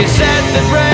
you said that.